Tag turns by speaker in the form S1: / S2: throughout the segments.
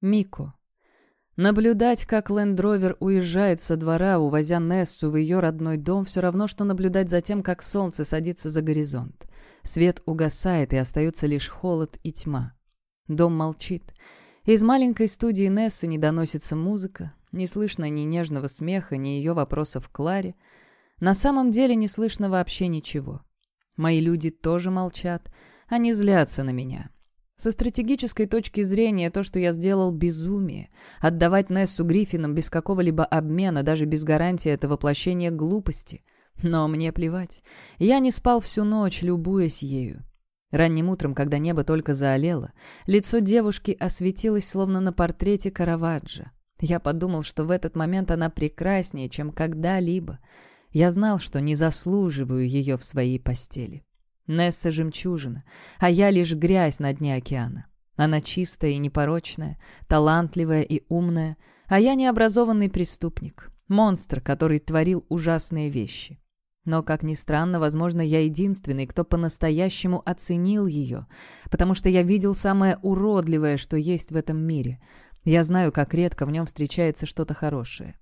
S1: Мико. Наблюдать, как Лендровер уезжает со двора, увозя Нессу в ее родной дом, все равно, что наблюдать за тем, как солнце садится за горизонт. Свет угасает, и остается лишь холод и тьма. Дом молчит. Из маленькой студии Нессы не доносится музыка, не слышно ни нежного смеха, ни ее вопросов Кларе. На самом деле не слышно вообще ничего. Мои люди тоже молчат, они злятся на меня. Со стратегической точки зрения то, что я сделал, безумие. Отдавать Нессу Гриффинам без какого-либо обмена, даже без гарантии это воплощение глупости. Но мне плевать. Я не спал всю ночь, любуясь ею. Ранним утром, когда небо только заолело, лицо девушки осветилось, словно на портрете Караваджо. Я подумал, что в этот момент она прекраснее, чем когда-либо. Я знал, что не заслуживаю ее в своей постели. Несса — жемчужина, а я лишь грязь на дне океана. Она чистая и непорочная, талантливая и умная, а я необразованный преступник, монстр, который творил ужасные вещи. Но, как ни странно, возможно, я единственный, кто по-настоящему оценил ее, потому что я видел самое уродливое, что есть в этом мире. Я знаю, как редко в нем встречается что-то хорошее.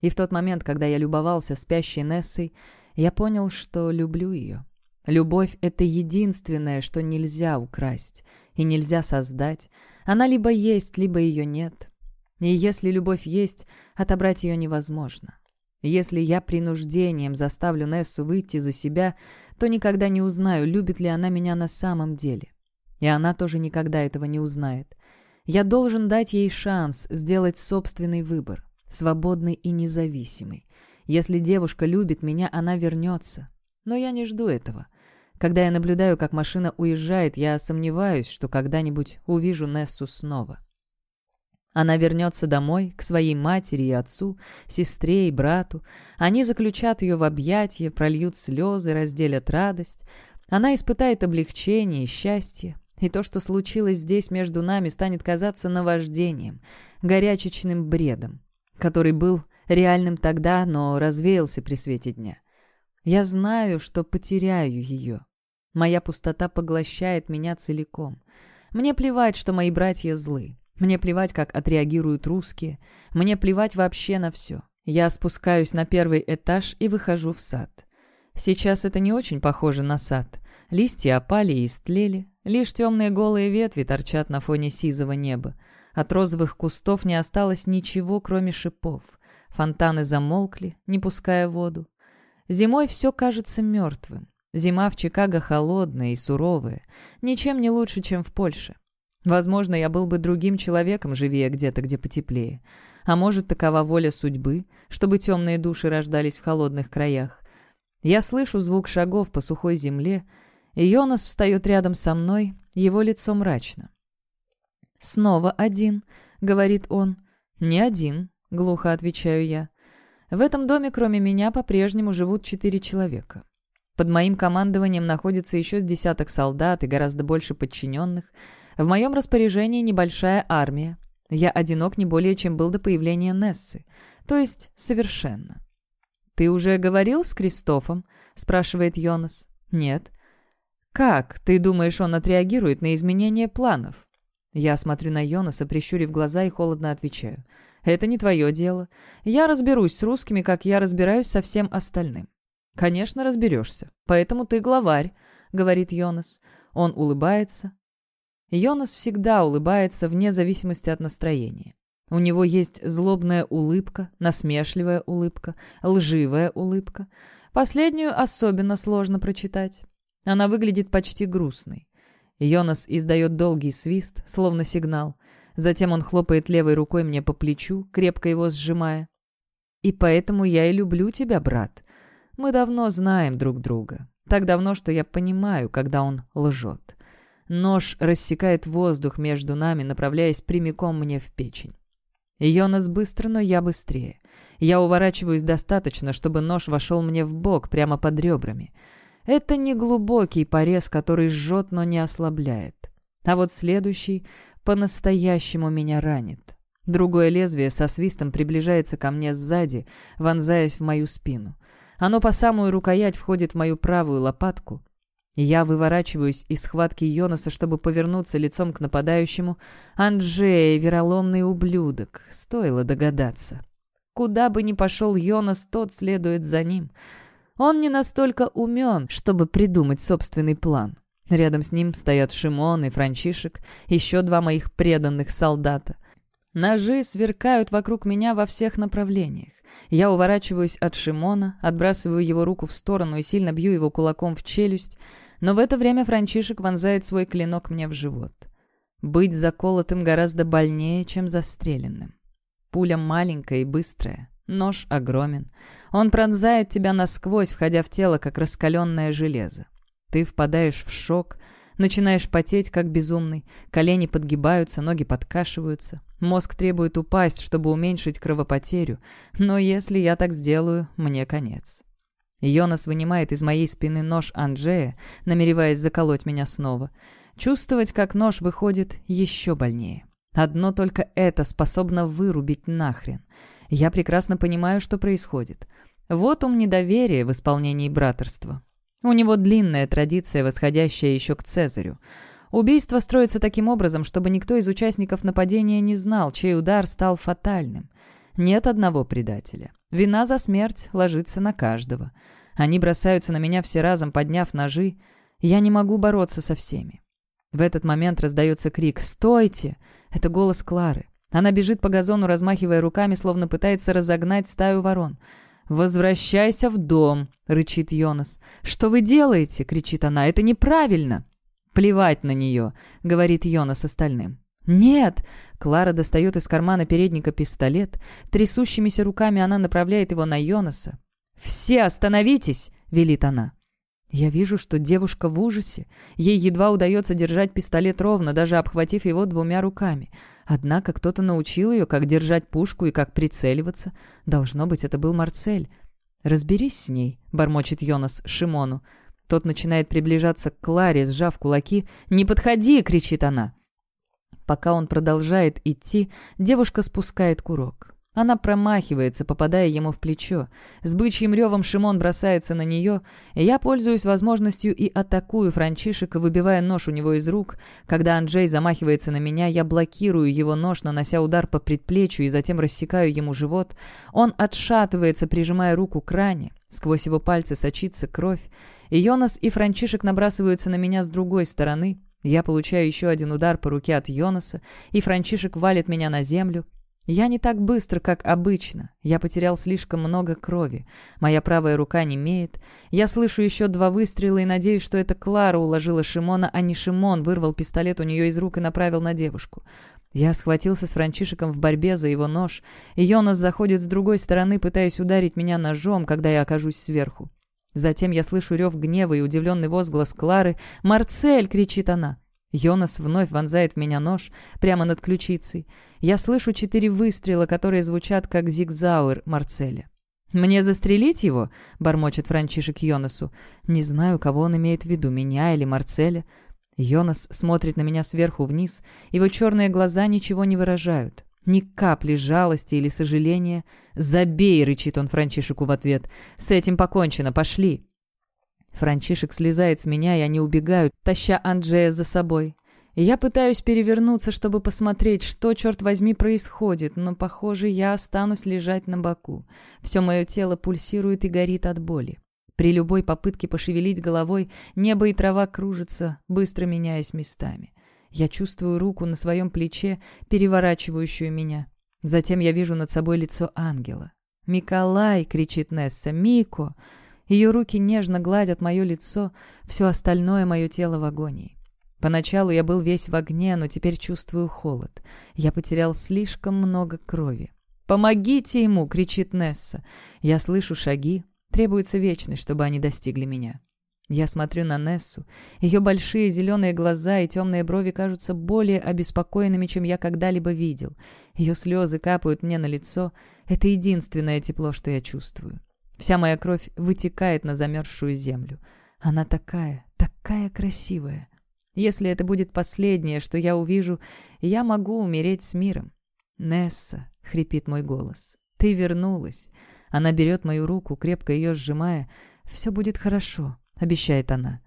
S1: И в тот момент, когда я любовался спящей Нессой, я понял, что люблю ее. Любовь — это единственное, что нельзя украсть и нельзя создать. Она либо есть, либо ее нет. И если любовь есть, отобрать ее невозможно. Если я принуждением заставлю Нессу выйти за себя, то никогда не узнаю, любит ли она меня на самом деле. И она тоже никогда этого не узнает. Я должен дать ей шанс сделать собственный выбор, свободный и независимый. Если девушка любит меня, она вернется. Но я не жду этого. Когда я наблюдаю, как машина уезжает, я сомневаюсь, что когда-нибудь увижу Нессу снова. Она вернется домой, к своей матери и отцу, сестре и брату. Они заключат ее в объятия, прольют слезы, разделят радость. Она испытает облегчение и счастье. И то, что случилось здесь между нами, станет казаться наваждением, горячечным бредом, который был реальным тогда, но развеялся при свете дня. Я знаю, что потеряю ее. Моя пустота поглощает меня целиком. Мне плевать, что мои братья злы. Мне плевать, как отреагируют русские. Мне плевать вообще на все. Я спускаюсь на первый этаж и выхожу в сад. Сейчас это не очень похоже на сад. Листья опали и истлели. Лишь темные голые ветви торчат на фоне сизого неба. От розовых кустов не осталось ничего, кроме шипов. Фонтаны замолкли, не пуская воду. Зимой все кажется мертвым. Зима в Чикаго холодная и суровая, ничем не лучше, чем в Польше. Возможно, я был бы другим человеком, живее где-то, где потеплее. А может, такова воля судьбы, чтобы темные души рождались в холодных краях. Я слышу звук шагов по сухой земле, и Йонас встает рядом со мной, его лицо мрачно. «Снова один», — говорит он. «Не один», — глухо отвечаю я. «В этом доме, кроме меня, по-прежнему живут четыре человека. Под моим командованием находится еще с десяток солдат и гораздо больше подчиненных. В моем распоряжении небольшая армия. Я одинок не более, чем был до появления Нессы. То есть совершенно. «Ты уже говорил с Кристофом?» — спрашивает Йонас. «Нет». «Как? Ты думаешь, он отреагирует на изменение планов?» Я смотрю на Йонаса, прищурив глаза и холодно отвечаю. «Это не твое дело. Я разберусь с русскими, как я разбираюсь со всем остальным. «Конечно, разберешься. Поэтому ты главарь», — говорит Йонас. Он улыбается. Йонас всегда улыбается вне зависимости от настроения. У него есть злобная улыбка, насмешливая улыбка, лживая улыбка. Последнюю особенно сложно прочитать. Она выглядит почти грустной. Йонас издает долгий свист, словно сигнал. Затем он хлопает левой рукой мне по плечу, крепко его сжимая. «И поэтому я и люблю тебя, брат. Мы давно знаем друг друга. Так давно, что я понимаю, когда он лжет. Нож рассекает воздух между нами, направляясь прямиком мне в печень. Йонас быстро, но я быстрее. Я уворачиваюсь достаточно, чтобы нож вошел мне в бок, прямо под ребрами. Это не глубокий порез, который жжет, но не ослабляет. А вот следующий по-настоящему меня ранит. Другое лезвие со свистом приближается ко мне сзади, вонзаясь в мою спину. Оно по самую рукоять входит в мою правую лопатку. Я выворачиваюсь из схватки Йонаса, чтобы повернуться лицом к нападающему. Анджей, вероломный ублюдок, стоило догадаться. Куда бы ни пошел Йонас, тот следует за ним. Он не настолько умен, чтобы придумать собственный план. Рядом с ним стоят Шимон и Франчишек, еще два моих преданных солдата. Ножи сверкают вокруг меня во всех направлениях. Я уворачиваюсь от Шимона, отбрасываю его руку в сторону и сильно бью его кулаком в челюсть, но в это время Франчишек вонзает свой клинок мне в живот. Быть заколотым гораздо больнее, чем застреленным. Пуля маленькая и быстрая, нож огромен. Он пронзает тебя насквозь, входя в тело, как раскаленное железо. Ты впадаешь в шок, начинаешь потеть, как безумный, колени подгибаются, ноги подкашиваются. Мозг требует упасть, чтобы уменьшить кровопотерю, но если я так сделаю, мне конец. Йонас вынимает из моей спины нож Анджея, намереваясь заколоть меня снова. Чувствовать, как нож выходит, еще больнее. Одно только это способно вырубить нахрен. Я прекрасно понимаю, что происходит. Вот ум недоверия в исполнении братерства. У него длинная традиция, восходящая еще к Цезарю. Убийство строится таким образом, чтобы никто из участников нападения не знал, чей удар стал фатальным. Нет одного предателя. Вина за смерть ложится на каждого. Они бросаются на меня все разом, подняв ножи. Я не могу бороться со всеми. В этот момент раздается крик «Стойте!» Это голос Клары. Она бежит по газону, размахивая руками, словно пытается разогнать стаю ворон. «Возвращайся в дом!» — рычит Йонас. «Что вы делаете?» — кричит она. «Это неправильно!» «Плевать на нее!» — говорит Йонас остальным. «Нет!» — Клара достает из кармана передника пистолет. Трясущимися руками она направляет его на Йонаса. «Все остановитесь!» — велит она. Я вижу, что девушка в ужасе. Ей едва удается держать пистолет ровно, даже обхватив его двумя руками. Однако кто-то научил ее, как держать пушку и как прицеливаться. Должно быть, это был Марцель. «Разберись с ней», — бормочет Йонас Шимону. Тот начинает приближаться к Кларе, сжав кулаки. «Не подходи!» — кричит она. Пока он продолжает идти, девушка спускает курок. Она промахивается, попадая ему в плечо. С бычьим ревом Шимон бросается на нее, и я пользуюсь возможностью и атакую Франчишека, выбивая нож у него из рук. Когда Анджей замахивается на меня, я блокирую его нож, нанося удар по предплечью и затем рассекаю ему живот. Он отшатывается, прижимая руку к ране. Сквозь его пальцы сочится кровь. И Йонас и Франчишек набрасываются на меня с другой стороны. Я получаю еще один удар по руке от Йонаса, и Франчишек валит меня на землю. Я не так быстро, как обычно. Я потерял слишком много крови. Моя правая рука не имеет. Я слышу еще два выстрела и надеюсь, что это Клара уложила Шимона, а не Шимон вырвал пистолет у нее из рук и направил на девушку. Я схватился с Франчишеком в борьбе за его нож, и Йонас заходит с другой стороны, пытаясь ударить меня ножом, когда я окажусь сверху. Затем я слышу рев гнева и удивленный возглас Клары. «Марцель!» — кричит она. Йонас вновь вонзает в меня нож прямо над ключицей. Я слышу четыре выстрела, которые звучат как зигзауэр Марцеля. «Мне застрелить его?» — бормочет Франчишек Йонасу. «Не знаю, кого он имеет в виду, меня или Марцеля». Йонас смотрит на меня сверху вниз, его черные глаза ничего не выражают. Ни капли жалости или сожаления. «Забей!» — рычит он Франчишеку в ответ. «С этим покончено, пошли!» Франчишек слезает с меня, и они убегают, таща Анджея за собой. Я пытаюсь перевернуться, чтобы посмотреть, что, черт возьми, происходит, но, похоже, я останусь лежать на боку. Все мое тело пульсирует и горит от боли. При любой попытке пошевелить головой небо и трава кружатся, быстро меняясь местами. Я чувствую руку на своем плече, переворачивающую меня. Затем я вижу над собой лицо ангела. «Миколай!» — кричит Несса. «Мико!» Ее руки нежно гладят мое лицо, все остальное мое тело в агонии. Поначалу я был весь в огне, но теперь чувствую холод. Я потерял слишком много крови. «Помогите ему!» — кричит Несса. Я слышу шаги. Требуется вечность, чтобы они достигли меня. Я смотрю на Нессу. Ее большие зеленые глаза и темные брови кажутся более обеспокоенными, чем я когда-либо видел. Ее слезы капают мне на лицо. Это единственное тепло, что я чувствую. Вся моя кровь вытекает на замерзшую землю. Она такая, такая красивая. Если это будет последнее, что я увижу, я могу умереть с миром. «Несса», — хрипит мой голос, — «ты вернулась». Она берет мою руку, крепко ее сжимая. «Все будет хорошо», — обещает она.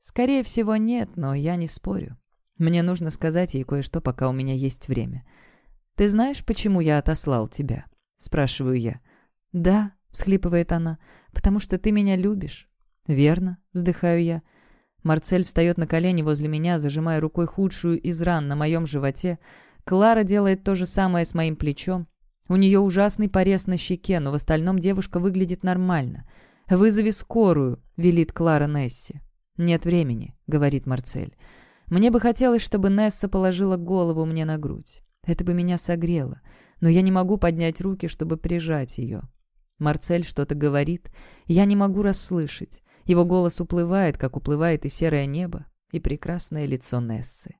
S1: «Скорее всего, нет, но я не спорю. Мне нужно сказать ей кое-что, пока у меня есть время. Ты знаешь, почему я отослал тебя?» — спрашиваю я. «Да», — всхлипывает она, — «потому что ты меня любишь». «Верно», — вздыхаю я. Марцель встает на колени возле меня, зажимая рукой худшую из ран на моем животе. Клара делает то же самое с моим плечом. У нее ужасный порез на щеке, но в остальном девушка выглядит нормально. «Вызови скорую», — велит Клара Несси. «Нет времени», — говорит Марцель. «Мне бы хотелось, чтобы Несса положила голову мне на грудь. Это бы меня согрело, но я не могу поднять руки, чтобы прижать ее». Марцель что-то говорит, я не могу расслышать. Его голос уплывает, как уплывает и серое небо, и прекрасное лицо Нессы.